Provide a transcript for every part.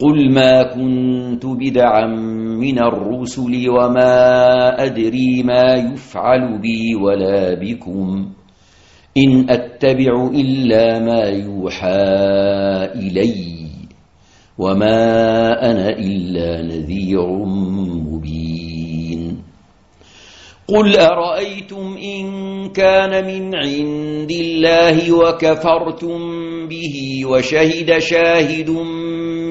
قل ما كنت بدعا من الرسل وما أدري ما يفعل بي ولا بكم إن أتبع إلا ما يوحى إلي وما أنا إلا نذير مبين. قل أرأيتم إن كان من عند الله وكفرتم به وشهد شاهد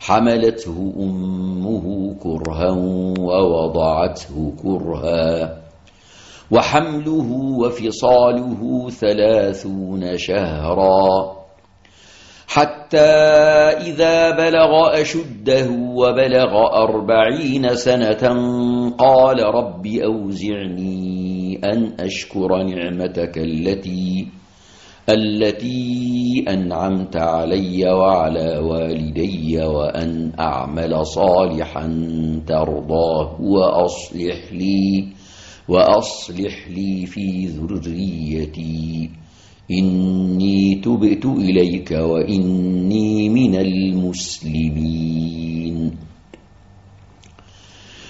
حملته أمه كرها ووضعته كرها وحمله وفصاله ثلاثون شهرا حتى إذا بلغ أشده وبلغ أربعين سنة قال رب أوزعني أن أشكر نعمتك التي التي أنعمت علي وعلى والدي وأن أعمل صالحا ترضاه وأصلح لي وأصلح لي في ذريتي. إني تبت إليك وإني من المسلمين.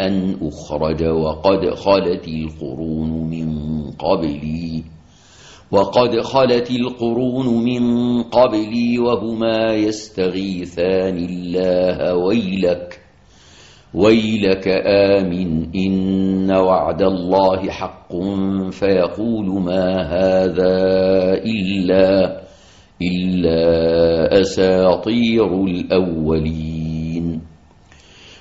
أن أخرج وقد خلت القرون من قبلي. وقد خلت القرون من قبلي وهما يستغيثان الله ويلك. ويلك آمن إن وعد الله حق فيقول ما هذا إلا إلا أساطير الأولين.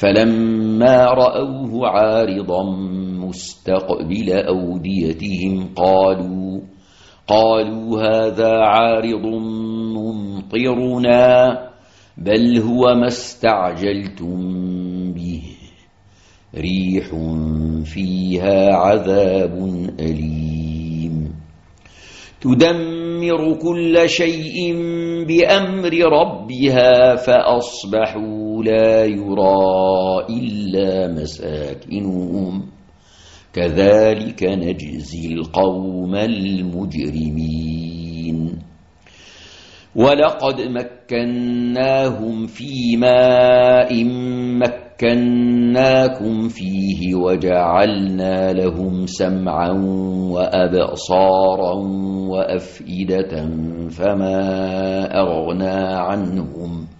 فلما رأوه عارضا مستقبل أوديتهم قالوا قالوا هذا عارض ممطرنا بل هو ما استعجلتم به. ريح فيها عذاب أليم. تدمر كل شيء بأمر ربها فأصبحوا لا يرى إلا مساكنهم. كذلك نجزي القوم المجرمين. ولقد مكناهم في ماء مكناكم فيه وجعلنا لهم سمعا وأبصارا وأفئدة فما أغنى عنهم.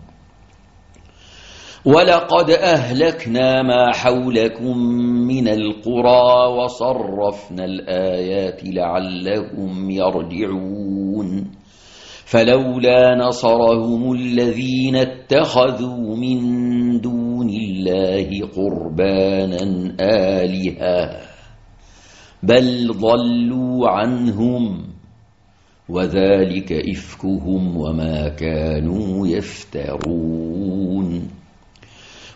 ولقد أهلكنا ما حولكم من القرى وصرفنا الآيات لعلهم يرجعون. فلولا نصرهم الذين اتخذوا من دون الله قربانا آلهة بل ضلوا عنهم وذلك إفكهم وما كانوا يفترون.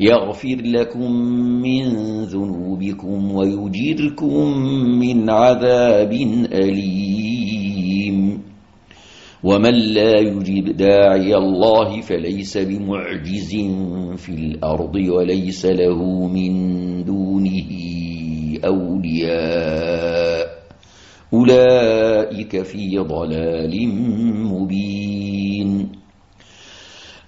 يغفر لكم من ذنوبكم ويجركم من عذاب أليم. ومن لا يجب داعي الله فليس بمعجز في الأرض وليس له من دونه أولياء. أولئك في ضلال مبين.